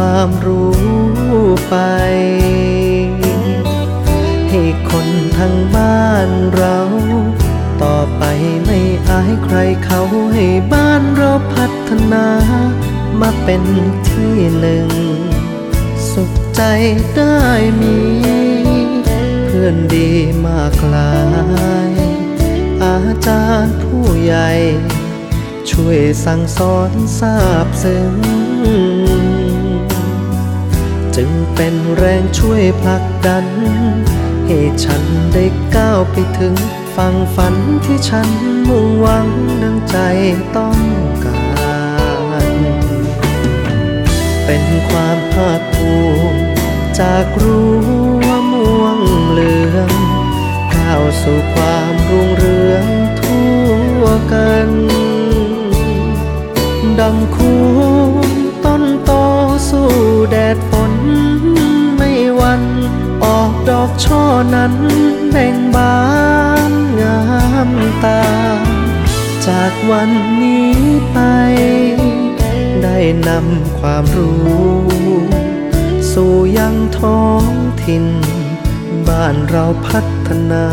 ความรู้ไป ให้คนทางบ้านเรา ต่อไปไม่อายใครเขาให้บ้านเราพัฒนา มาเป็นที่หนึ่ง สุขใจได้มี เพื่อนดีมากลาย อาจารย์ผู้ใหญ่ ช่วยสั่งสอนทราบซึ้ง จึงเป็นแรงช่วยผลักดัน ให้ฉันได้ก้าวไปถึงฝั่งฝันที่ฉันมุ่งหวังดังใจต้องการ เป็นความภาคภูมิจากรั้ว่าม่วงเหลืองก้าวสู่ความรุ่งเรืองทั่วกันดำคู ดอกช่อนั้นแบ่งบานงามตา จากวันนี้ไป ได้นำความรู้ สู่ยังท้องถิ่น บ้านเราพัฒนา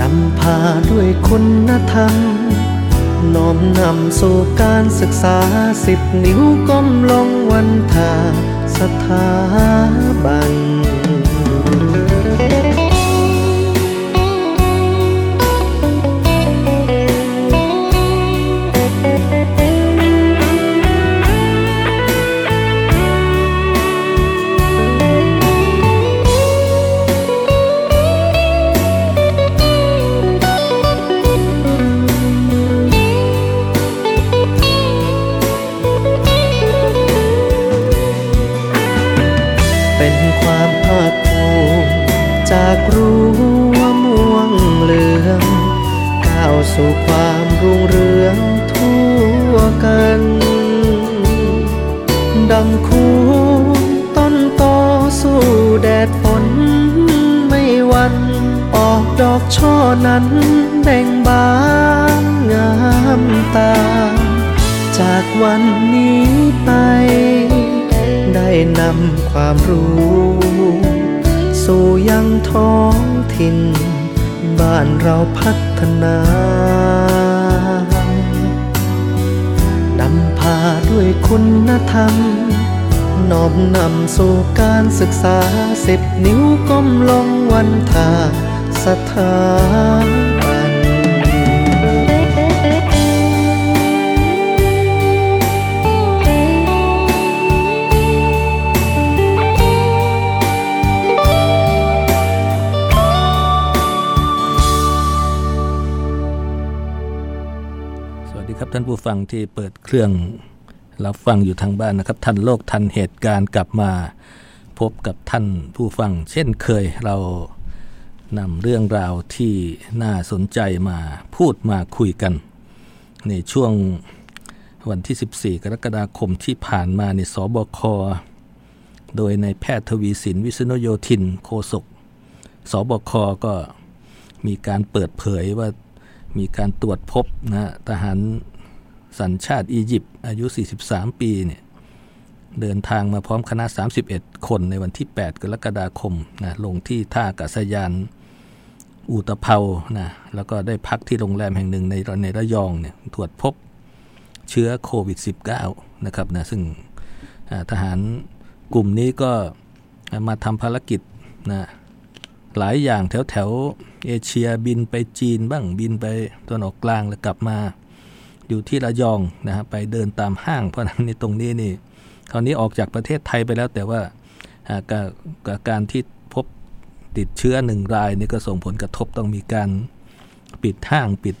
นำพาด้วยคุณธรรม น้อมนำสู่การศึกษาสิบนิ้วก้มลงวันทาสถาบันเป็น ก้าวสู่ความรุ่งเรืองทั่วกันดำคูต้นโตสู้แดดฝนไม่หวัน ออกดอกช่อนั้นแบ่งบานงามตา จากวันนี้ไป ได้นำความรู้ สู่ยังท้องถิ่น บ้านเราพัฒ นานำพาด้วยคุณธรรมน้อมนำสู่การศึกษาสิบนิ้วก้มลงวันทาสถาบันับท่านผู้ฟังที่เปิดเครื่องรับฟังอยู่ทางบ้านนะครับทันโลกทันเหตุการณ์กลับมาพบกับท่านผู้ฟัง เช่นเคยเรานำเรื่องราวที่น่าสนใจมาพูดมาคุยกัน ในช่วงวันที่ 14 กรกฎาคมที่ผ่านมาในสบค โดยในแพทย์ทวีสินวิษณุโยธินโฆษกสบคก็มีการเปิดเผยว่ามีการตรวจพบนะทหาร สัญชาติอียิปต์อายุ 43 ปีเนี่ยเดินทางมาพร้อมคณะ 31 คนในวันที่ 8 กรกฎาคมนะลงที่ท่าอากาศยานอูตะเภานะแล้วก็ได้พักที่โรงแรมแห่งหนึ่งในในระยองเนี่ยตรวจพบเชื้อโควิด -19 นะครับนะซึ่งทหารกลุ่มนี้ก็มาทำภารกิจนะหลายอย่างแถวแถวเอเชียบินไปจีนบ้างบินไปตะวันออกกลางแล้วกลับมา อยู่ที่ระยองนะฮะไปเดินตามห้าง เพราะนั้นในตรงนี้นี่คราวนี้ออกจากประเทศไทยไปแล้วแต่ว่าการการที่พบติดเชื้อหนึ่งรายนี่ก็ส่งผลกระทบต้องมีการปิดห้างปิด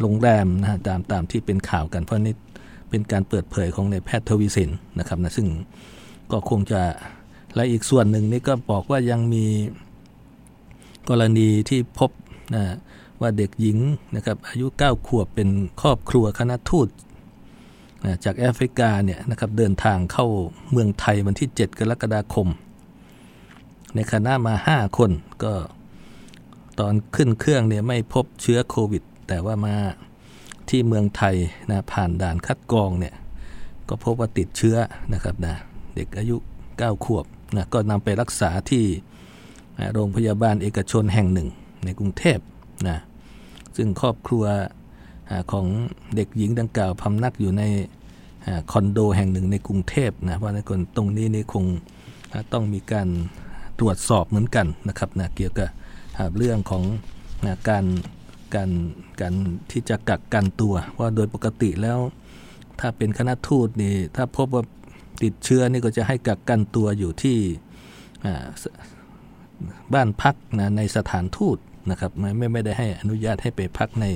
โรงแรมนะฮะตามตามที่เป็นข่าวกัน เพราะนี่เป็นการเปิดเผยของในแพทย์ทวีสินนะครับนะซึ่งก็คงจะและอีกส่วนหนึ่งนี่ก็บอกว่ายังมีกรณีที่พบนะ ว่าเด็กหญิงนะครับอายุ 9 ขวบเป็นครอบครัวคณะทูตจากแอฟริกาเนี่ยนะครับเดินทางเข้าเมืองไทยวันที่ 7 กรกฎาคม ในคณะมา 5 คนก็ตอนขึ้นเครื่องเนี่ยไม่พบเชื้อโควิด แต่ว่ามาที่เมืองไทยนะผ่านด่านคัดกรองเนี่ยก็พบว่าติดเชื้อนะครับนะเด็กอายุ 9 ขวบนะก็นำไปรักษาที่โรงพยาบาลเอกชนแห่งหนึ่งในกรุงเทพนะ ซึ่งครอบครัวของเด็กหญิงดังกล่าวพำนักอยู่ในคอนโดแห่งหนึ่งในกรุงเทพนะเพราะในคนตรงนี้นี่คงต้องมีการตรวจสอบเหมือนกันนะครับนะเกี่ยวกับเรื่องของการการการที่จะกักกันตัว ว่าโดยปกติแล้วถ้าเป็นคณะทูตนี่ถ้าพบว่าติดเชื้อนี่ก็จะให้กักกันตัวอยู่ที่บ้านพักนะในสถานทูต นะครับไม่ไม่ได้ให้อนุญาตให้ไปพักใน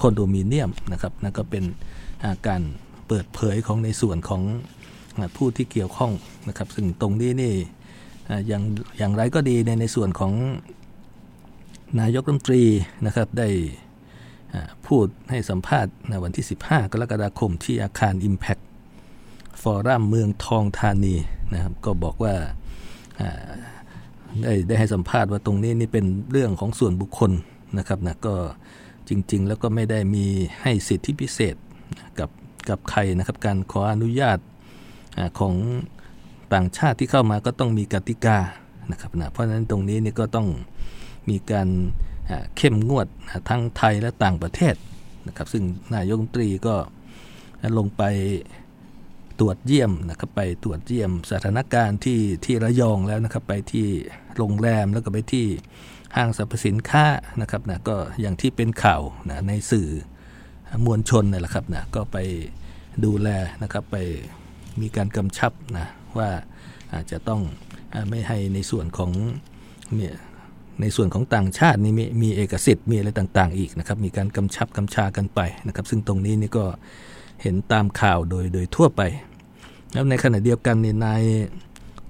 คอนโดมิเนียมนะครับนั่นก็เป็นการเปิดเผยของในส่วนของผู้ที่เกี่ยวข้องนะครับ ซึ่งตรงนี้นี่อย่างอย่างไรก็ดีในในส่วนของนายกรัฐมนตรีนะครับได้พูดให้สัมภาษณ์ในวันที่ 15 กรกฎาคมที่อาคาร Impact ฟอรัมเมืองทองธานีนะครับก็บอกว่า ได้ได้ให้สัมภาษณ์ว่าตรงนี้นี่เป็นเรื่องของส่วนบุคคลนะครับนะก็จริง ๆ แล้วก็ไม่ได้มีให้สิทธิพิเศษกับกับใครนะครับ การขออนุญาตของต่างชาติที่เข้ามาก็ต้องมีกติกานะครับนะเพราะฉะนั้นตรงนี้นี่ก็ต้องมีการเข้มงวดทั้งไทยและต่างประเทศนะครับ ซึ่งนายกรัฐมนตรีก็ลงไป ตรวจเยี่ยมนะครับไปตรวจเยี่ยมสถานการณ์ที่ที่ระยองแล้วนะครับ ไปที่โรงแรมแล้วก็ไปที่ห้างสรรพสินค้านะครับนะก็อย่างที่เป็นข่าวนะในสื่อมวลชนนี่แหละครับนะก็ไปดูแลนะครับไปมีการกำชับนะว่าอาจจะต้องไม่ให้ในส่วนของเนี่ยในส่วนของต่างชาตินี่มีมีเอกสิทธิ์มีอะไรต่างๆ อีกนะครับ มีการกำชับกำชากันไปนะครับ ซึ่งตรงนี้นี่ก็ เห็นตามข่าวโดยโดยทั่วไป แล้วในขณะเดียวกันนี่นาย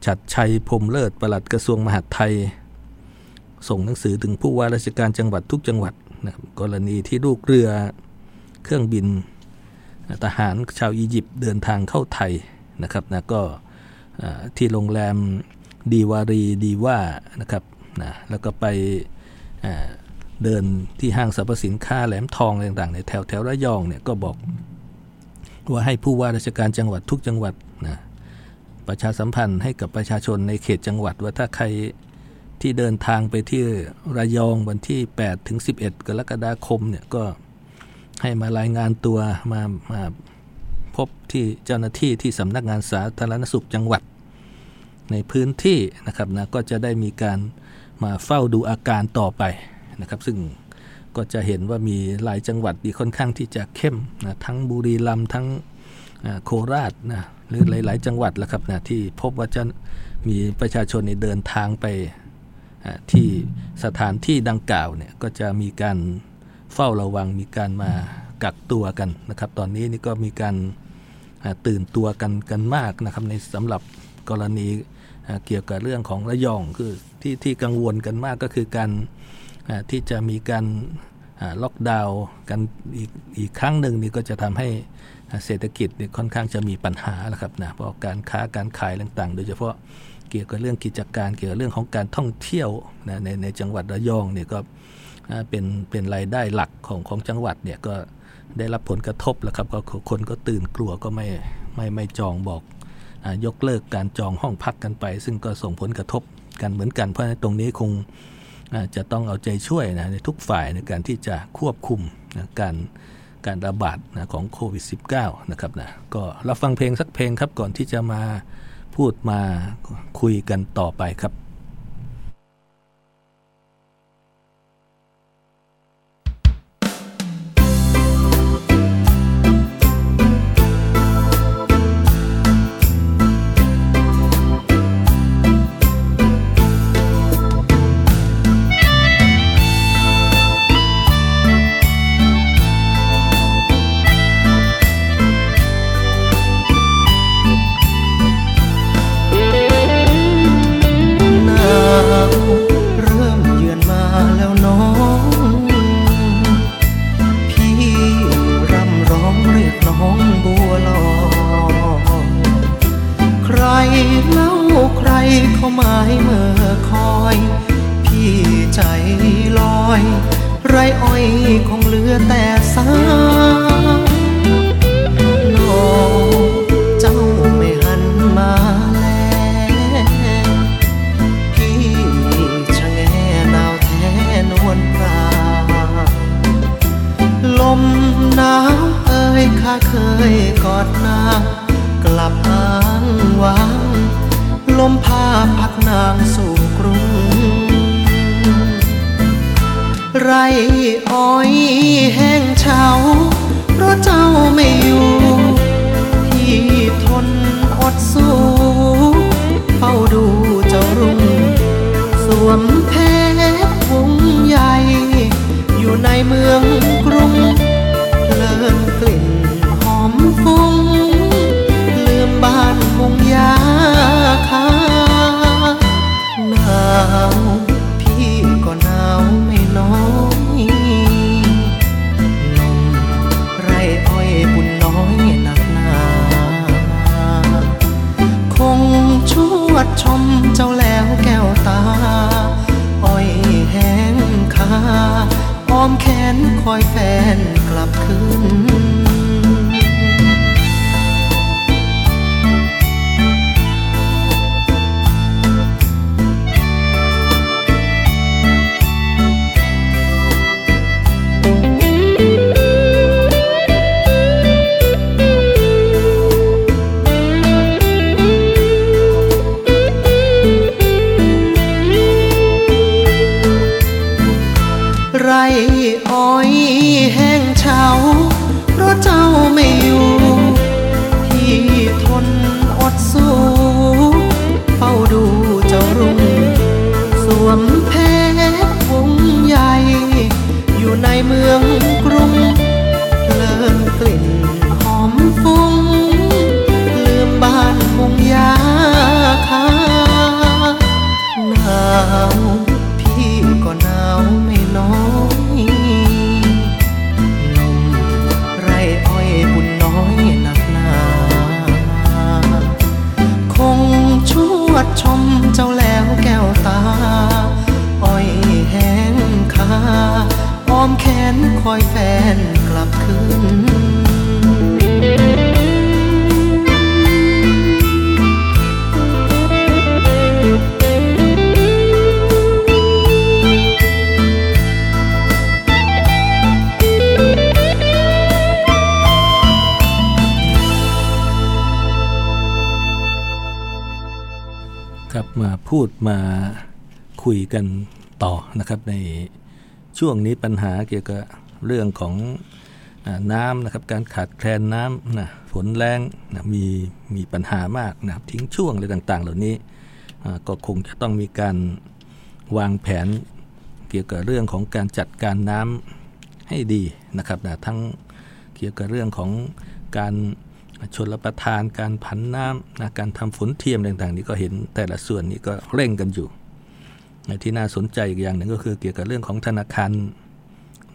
ฉัดชัยพรมเลิศปลัดกระทรวงมหาดไทย ส่งหนังสือถึงผู้ว่าราชการจังหวัดทุกจังหวัดนะครับกรณีที่ลูกเรือเครื่องบินทหารชาวอียิปต์เดินทางเข้าไทยนะครับนะก็ที่โรงแรมดีวารีดีว่านะครับนะแล้วก็ไปเดินที่ห้างสรรพสินค้าแหลมทองต่างๆในแถวแถวระยองเนี่ยก็บอก ว่าให้ผู้ว่าราชการจังหวัดทุกจังหวัดนะประชาสัมพันธ์ให้กับประชาชนในเขตจังหวัดว่าถ้าใครที่เดินทางไปที่ระยองวันที่8ถึง11 กรกฎาคมเนี่ยก็ให้มารายงานตัวมามาพบที่เจ้าหน้าที่ที่สำนักงานสาธารณสุขจังหวัด ในพื้นที่นะครับนะก็จะได้มีการมาเฝ้าดูอาการต่อไปนะครับ ซึ่ง ก็จะเห็นว่ามีหลายจังหวัดที่ค่อนข้างที่จะเข้มนะทั้งบุรีรัมย์ทั้งโคราชนะหรือหลาย ๆ จังหวัดแล้วครับนะที่พบว่าจะมีประชาชนเดินทางไปที่สถานที่ดังกล่าวเนี่ยก็จะมีการเฝ้าระวังมีการมากักตัวกันนะครับ ตอนนี้นี่ก็มีการตื่นตัวกันกันมากนะครับในสำหรับกรณีเกี่ยวกับเรื่องของระยองคือที่ที่กังวลกันมากก็คือการ ที่จะมีการล็อกดาวน์กันอีกอีกครั้งหนึ่งนี่ก็จะทำให้เศรษฐกิจค่อนข้างจะมีปัญหาแล้วครับนะเพราะการค้าการขายต่างๆ โดยเฉพาะเกี่ยวกับเรื่องกิจการเกี่ยวกับเรื่องของการท่องเที่ยวนะในในจังหวัดระยองเนี่ยก็เป็นเป็นรายได้หลักของของจังหวัดเนี่ยก็ได้รับผลกระทบแล้วครับก็คนก็ตื่นกลัวก็ไม่ไม่ไม่จองบอกยกเลิกการจองห้องพักกันไป ซึ่งก็ส่งผลกระทบกันเหมือนกัน เพราะตรงนี้คง จะต้องเอาใจช่วยนะในทุกฝ่ายในการที่จะควบคุมนะการการระบาดนะของโควิด -19 นะครับนะก็รับฟังเพลงสักเพลงครับก่อนที่จะมาพูดมาคุยกันต่อไปครับ หนาวเอ่ยข้าเคยกอดนางกลับอ้างวางลมพาพัดนางสู่กรุง ไรอ้อยแห้งเฉาเพราะเจ้าไม่อยู่พี่ทนอดสู้เฝ้าดูเจ้ารุ่ง สวมเพชรวงใหญ่ อยู่ในเมืองกรุง อ้อยแห้งเฉาเพราะเจ้าไม่อยู่ คอยแฟนกลับคืนครับมาพูดมาคุยกันต่อนะครับในช่วงนี้ปัญหาเกี่ยวกับ เรื่องของน้ำนะครับการขาดแคลนน้ำนะฝนแรงนะมีมีปัญหามากนะทิ้งช่วงอะไรต่าง ๆ เหล่านี้ก็คงจะต้องมีการวางแผนเกี่ยวกับเรื่องของการจัดการน้ำให้ดีนะครับนะทั้งเกี่ยวกับเรื่องของการชนรับประทานการผันน้ำนะการทำฝนเทียมต่างๆ นี้ก็เห็นแต่ละส่วนนี้ก็เร่งกันอยู่ ที่น่าสนใจอีกอย่างหนึ่งก็คือเกี่ยวกับเรื่องของธนาคาร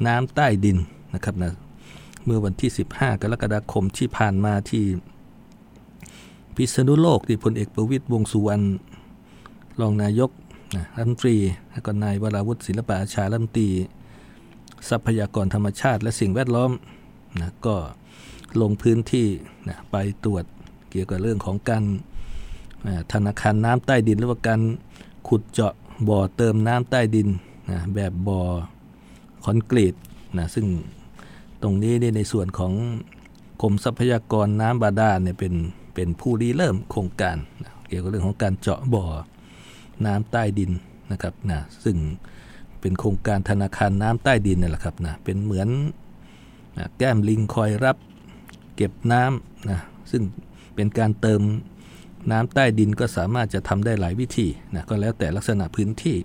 น้ำใต้ดินนะครับนะเมื่อวันที่ 15 กรกฎาคมที่ผ่านมาที่พิษณุโลกที่พลเอกประวิตยวงสุวรรณรองนายกนะรัฐมนตรีแล้วก็นายวราวุฒิศิลปะอาชารัฐมนตรีทรัพยากรธรรมชาติและสิ่งแวดล้อมนะก็ลงพื้นที่นะไปตรวจเกี่ยวกับเรื่องของการธนาคารน้ำใต้ดินหรือว่าการขุดเจาะบ่อเติมน้ำใต้ดินนะแบบบ่อ คอนกรีตนะซึ่งตรงนี้ในส่วนของกรมทรัพยากรน้ำบาดาลเนี่ยเป็นเป็นผู้ริเริ่มโครงการนะเกี่ยวกับเรื่องของการเจาะบ่อน้ำใต้ดินนะครับนะซึ่งเป็นโครงการธนาคารน้ำใต้ดินนี่แหละครับนะเป็นเหมือนนะแก้มลิงคอยรับเก็บน้ำนะซึ่งเป็นการเติมน้ำใต้ดินก็สามารถจะทำได้หลายวิธีนะก็แล้วแต่ลักษณะพื้นที่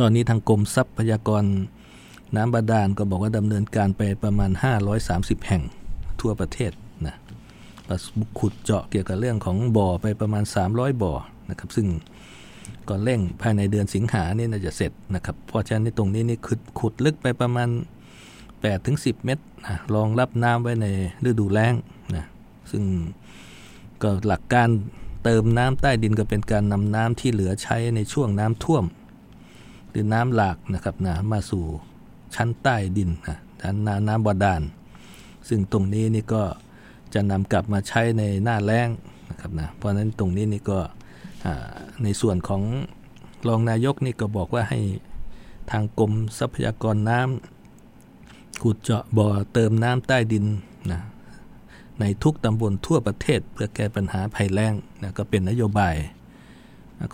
ตอนนี้ทางกรมทรัพยากรน้ำบาดาลก็บอกว่าดำเนินการไปประมาณ 530 แห่งทั่วประเทศนะก็ขุดเจาะเกี่ยวกับเรื่องของบ่อไปประมาณ 300 บ่อนะครับ ซึ่งก็เร่งภายในเดือนสิงหาเนี่น่าจะเสร็จนะครับ เพราะฉะนั้นในตรงนี้นี่ขุดขุดลึกไปประมาณ 8-10 เมตรนะรองรับน้ำไว้ในฤดูแล้งนะซึ่งก็หลักการเติมน้ำใต้ดินก็เป็นการนำน้ำที่เหลือใช้ในช่วงน้ำท่วม หรือน้ำหลากนะครับนะมาสู่ชั้นใต้ดินนะชั้นน้ำน้ำบาดาล ซึ่งตรงนี้นี่ก็จะนำกลับมาใช้ในหน้าแล้งนะครับนะเพราะฉะนั้นตรงนี้นี่ก็ในส่วนของรองนายกนี่ก็บอกว่าให้ทางกรมทรัพยากรน้ำขุดเจาะบ่อเติมน้ำใต้ดินนะในทุกตำบลทั่วประเทศเพื่อแก้ปัญหาภัยแล้งนะก็เป็นนโยบาย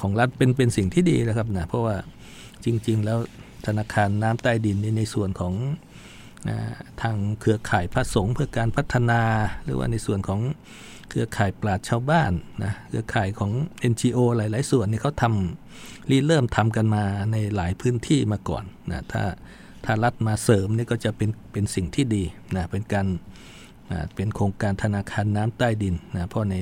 ของรัฐเป็นเป็นสิ่งที่ดีนะครับนะเพราะว่า จริง ๆ แล้วธนาคารน้ำใต้ดินนี่ในส่วนของทางเครือข่ายพระสงฆ์เพื่อการพัฒนา หรือว่าในส่วนของเครือข่ายปราชชาวบ้านนะเครือข่ายของ NGO หลาย ๆ ส่วนนี่เขาทำรีเริ่มทำกันมาในหลายพื้นที่มาก่อนนะถ้าถ้ารัฐมาเสริมนี่ก็จะเป็นเป็นสิ่งที่ดีนะเป็นการนะเป็นโครงการธนาคารน้ำใต้ดินนะเพราะใน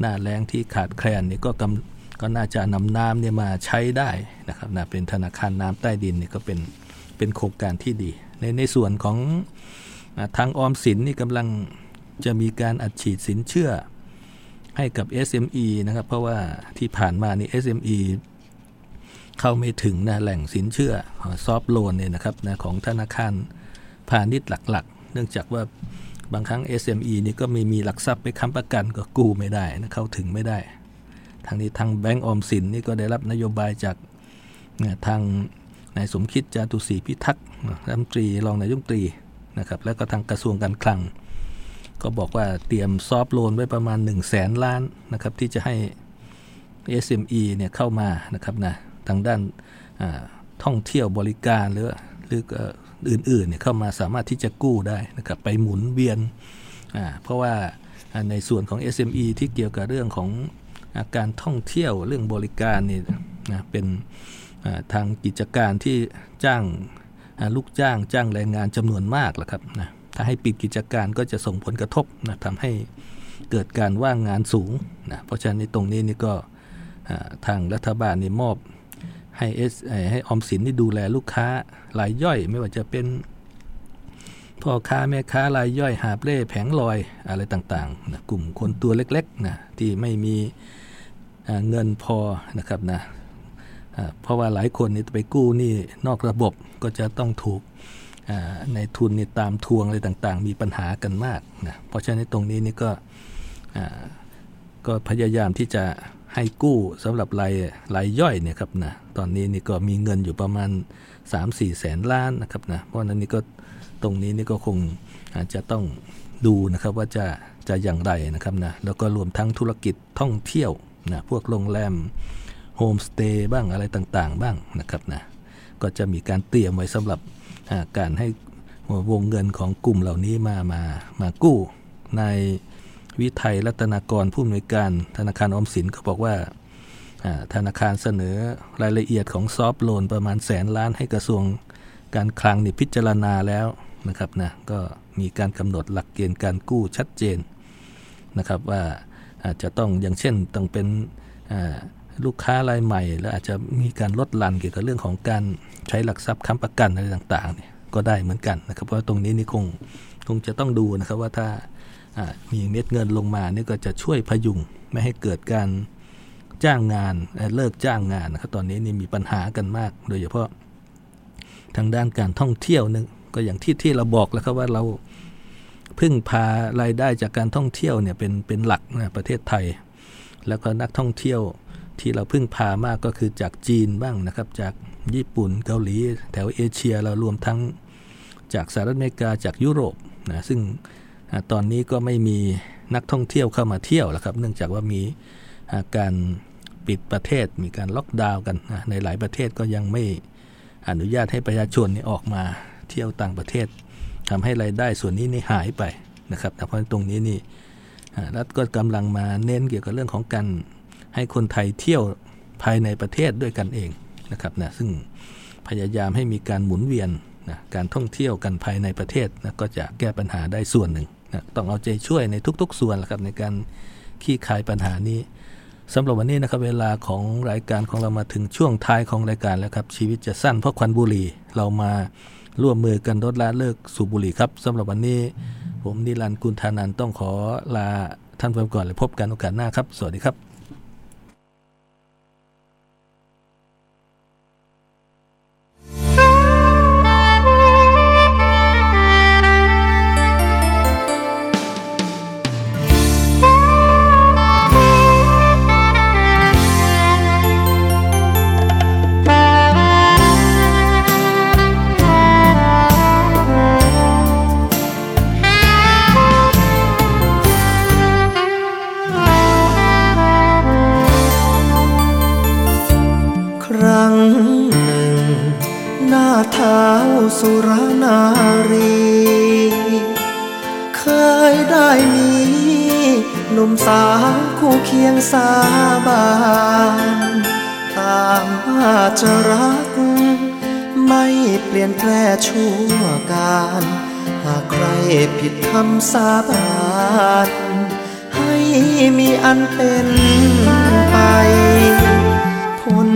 หน้าแรงที่ขาดแคลนนี่ก็กำ ก็น่าจะนำน้ำเนี่ยมาใช้ได้นะครับนะเป็นธนาคารน้ำใต้ดินเนี่ยก็เป็นเป็นโครงการที่ดี ในในส่วนของทางออมสินนี่กำลังจะมีการอัดฉีดสินเชื่อให้กับ SME นะครับ เพราะว่าที่ผ่านมานี่ SME เข้าไม่ถึงนะแหล่งสินเชื่อซอฟโลนเนี่ยนะครับนะของธนาคารพาณิชย์หลักๆ เนื่องจากว่าบางครั้ง SME นี่ก็ไม่มีหลักทรัพย์ไปค้ำประกันก็กู้ไม่ได้นะเข้าถึงไม่ได้ ทางนี้ทางแบงก์ออมสินนี่ก็ได้รับนโยบายจากทางนายสมคิดจาตุศรีพิทักษ์รัฐมนตรีรองนายกตรีนะครับแล้วก็ทางกระทรวงการคลัง ก็บอกว่าเตรียมซอฟโลนไว้ประมาณ 1 0 0 0 0แสนล้านนะครับที่จะให้ SME เนี่ยเข้ามานะครับนะทางด้านท่องเที่ยวบริการหรือหรืออื่นๆเนี่ยเข้ามาสามารถที่จะกู้ได้นะครับไปหมุนเวียนเพราะว่าในส่วนของ SME ที่เกี่ยวกับเรื่องของ การท่องเที่ยวเรื่องบริการนี่นะเป็นทางกิจการที่จ้างลูกจ้างจ้างแรงงานจำนวนมากแหละครับนะถ้าให้ปิดกิจการก็จะส่งผลกระทบนะทำให้เกิดการว่างงานสูงนะเพราะฉะนั้นตรงนี้นี่ก็ทางรัฐบาลนี่มอบให้เอสให้ออมสินนี่ดูแลลูกค้ารายย่อย ไม่ว่าจะเป็นพ่อค้าแม่ค้ารายย่อยหาเล่แผงลอยอะไรต่างๆนะกลุ่มคนตัวเล็กๆนะที่ไม่มี เงินพอนะครับนะเพราะว่าหลายคนนี่ไปกู้นี่นอกระบบก็จะต้องถูกในทุนนี่ตามทวงอะไรต่างๆ มีปัญหากันมากนะเพราะฉะนั้นตรงนี้นี่ก็ก็พยายามที่จะให้กู้สำหรับรายรายย่อยเนี่ยครับนะตอนนี้นี่ก็มีเงินอยู่ประมาณ 3-4 แสนล้านนะครับนะเพราะนั้นนี่ก็ตรงนี้นี่ก็คงอาจจะต้องดูนะครับว่าจะจะอย่างไรนะครับนะแล้วก็รวมทั้งธุรกิจท่องเที่ยว นะพวกโรงแรมโฮมสเตย์บ้างอะไรต่างๆ บ้างนะครับนะก็จะมีการเตรียมไว้สำหรับการให้วงเงินของกลุ่มเหล่านี้มามามากู้ในวิไทยรัตนากรผู้อำนวยการธนาคารออมสินก็บอกว่าธนาคารเสนอรายละเอียดของซอฟโลนประมาณแสนล้านให้กระทรวงการคลังนี่พิจารณาแล้วนะครับนะก็มีการกำหนดหลักเกณฑ์การกู้ชัดเจนนะครับว่า อาจจะต้องอย่างเช่นต้องเป็นลูกค้ารายใหม่ แล้วอาจจะมีการลดลันเกี่ยวกับเรื่องของการใช้หลักทรัพย์ค้ำประกันอะไรต่างๆเนี่ยก็ได้เหมือนกันนะครับเพราะตรงนี้นี่คงคงจะต้องดูนะครับว่าถ้ามีเม็ดเงินลงมานี่ก็จะช่วยพยุงไม่ให้เกิดการจ้างงานเลิกจ้างงานนะครับตอนนี้นี่มีปัญหากันมาก โดยเฉพาะทางด้านการท่องเที่ยวนึงก็อย่างที่ที่เราบอกแล้วครับว่าเรา พึ่งพารายได้จากการท่องเที่ยวเนี่ยเป็นเป็นหลักนะประเทศไทย แล้วก็นักท่องเที่ยวที่เราพึ่งพามากก็คือจากจีนบ้างนะครับ จากญี่ปุ่นเกาหลี แถวเอเชียเรารวมทั้งจากสหรัฐอเมริกาจากยุโรปนะซึ่งตอนนี้ก็ไม่มีนักท่องเที่ยวเข้ามาเที่ยวแล้วครับ เนื่องจากว่ามีการปิดประเทศมีการล็อกดาวน์กันในหลายประเทศก็ยังไม่อนุญาตให้ประชาชนนี่ออกมาเที่ยวต่างประเทศ ทำให้รายได้ส่วนนี้นี่หายไปนะครับแต่เพราะตรงนี้นี่รัฐก็กำลังมาเน้นเกี่ยวกับเรื่องของการให้คนไทยเที่ยวภายในประเทศด้วยกันเองนะครับนะซึ่งพยายามให้มีการหมุนเวียนนะการท่องเที่ยวกันภายในประเทศนะก็จะแก้ปัญหาได้ส่วนหนึ่งนะต้องเอาใจช่วยในทุก ๆ ส่วนแหละครับในการขี้คายปัญหานี้สำหรับวันนี้นะครับเวลาของรายการของเรามาถึงช่วงท้ายของรายการแล้วครับชีวิตจะสั้นเพราะควันบุหรี่เรามา ร่วมมือกันลดละเลิกสูบบุหรี่ครับสำหรับวันนี้ ผมนิรันดร์กุลธานันต้องขอลาท่านไปก่อนเลยพบกันโอกาสหน้าครับ สวัสดีครับังหนึ่ง หน้าเท้าสุรนารี เคยได้มีหนุ่มสาวคู่เคียงสาบานตามว่าจะรัก ไม่เปลี่ยนแปลชั่วการ หากใครผิดคำสาบานให้มีอันเป็นไปผล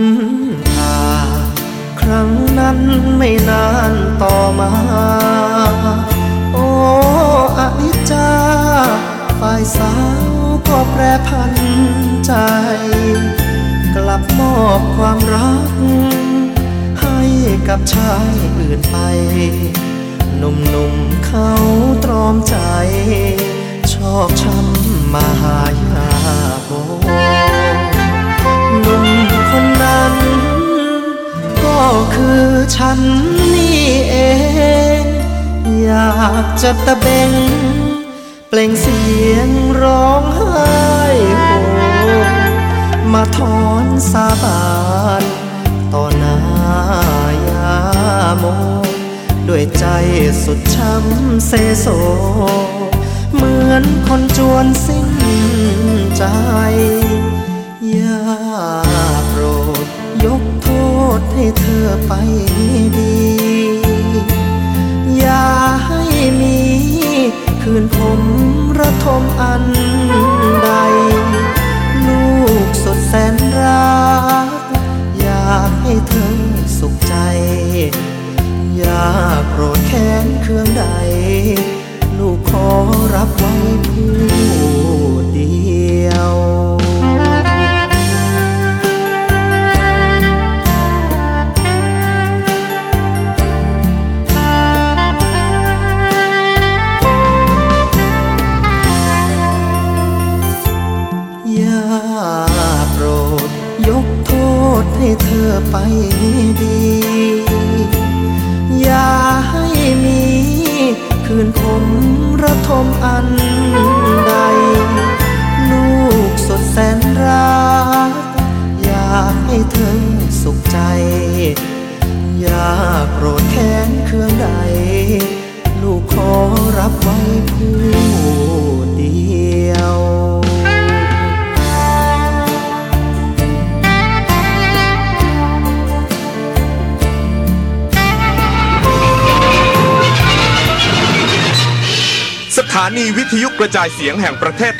รั้งนั้นไม่นานต่อมา โอ้อนิจจาฝ่ายสาวก็แปรพันใจ กลับมอบความรัก ให้กับชายอื่นไปหนุ่มๆเขาตรอมใจ ชอบช้ำมาหายาโบหนุ่มคนนั้น คือฉันนี่เอง อยากจะตะเบงเปล่งเสียงร้องไห้โฮมาถอนสาบานต่อหน้ายาโมด้วยใจสุดช้ำเซโซ เหมือนคนจวนสิ้นใจ ยา ให้เธอไปดี อย่าให้มี คืนผมระทมอันใด ลูกสดแสนรัก อยากให้เธอสุขใจ อย่าโกรธแค้นเครื่องใด ลูกขอรับไว้ผู้เาโปรด ยกโทษให้เธอไปดี อย่าให้มี คืนผมระทมอันใด ลูกสดแสนรัก อยากให้เธอสุขใจ อย่าโกรธแค้นเคืองใด ลูกขอรับไว้ผู้ ถานีวิทยุกระจายเสียงแห่งประเทศ